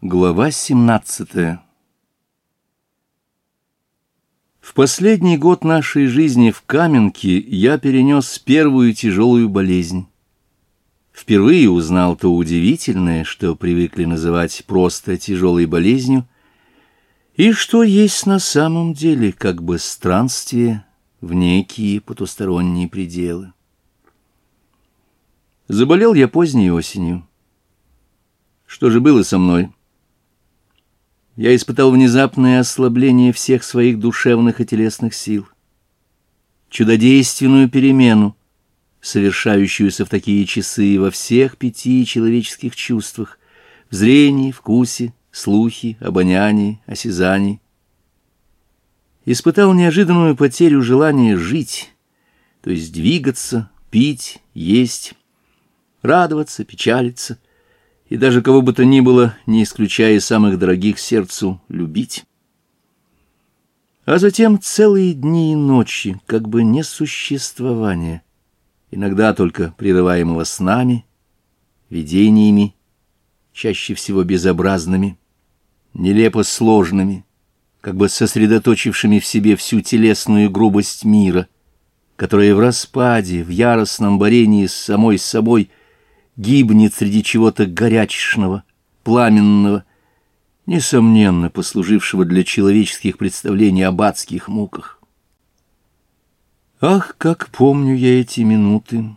Глава 17 В последний год нашей жизни в Каменке я перенес первую тяжелую болезнь. Впервые узнал то удивительное, что привыкли называть просто тяжелой болезнью, и что есть на самом деле как бы странствие в некие потусторонние пределы. Заболел я поздней осенью. Что же было со мной? — я испытал внезапное ослабление всех своих душевных и телесных сил. Чудодейственную перемену, совершающуюся в такие часы во всех пяти человеческих чувствах, в зрении, вкусе, слухе, обонянии, осязании. Испытал неожиданную потерю желания жить, то есть двигаться, пить, есть, радоваться, печалиться — и даже кого бы то ни было, не исключая самых дорогих сердцу, любить. А затем целые дни и ночи, как бы несуществование, иногда только прерываемого снами, видениями, чаще всего безобразными, нелепо сложными, как бы сосредоточившими в себе всю телесную грубость мира, которая в распаде, в яростном борении с самой собой – гибнет среди чего-то горячечного, пламенного, несомненно послужившего для человеческих представлений об адских муках. Ах, как помню я эти минуты,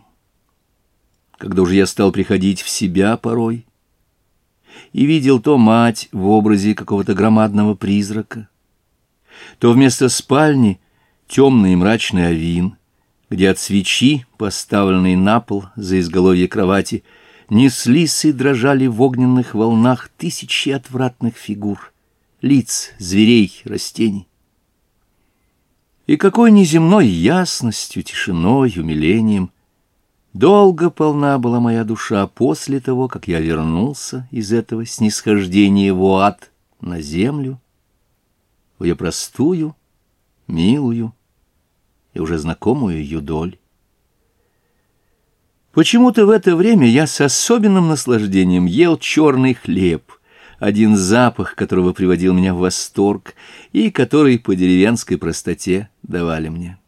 когда уже я стал приходить в себя порой, и видел то мать в образе какого-то громадного призрака, то вместо спальни темный и мрачный авин — где от свечи, поставленной на пол за изголовье кровати, неслись и дрожали в огненных волнах тысячи отвратных фигур, лиц, зверей, растений. И какой неземной ясностью, тишиной, умилением долго полна была моя душа после того, как я вернулся из этого снисхождения в ад на землю, в ее простую, милую, и уже знакомую юдоль. Почему-то в это время я с особенным наслаждением ел черный хлеб, один запах которого приводил меня в восторг и который по деревенской простоте давали мне.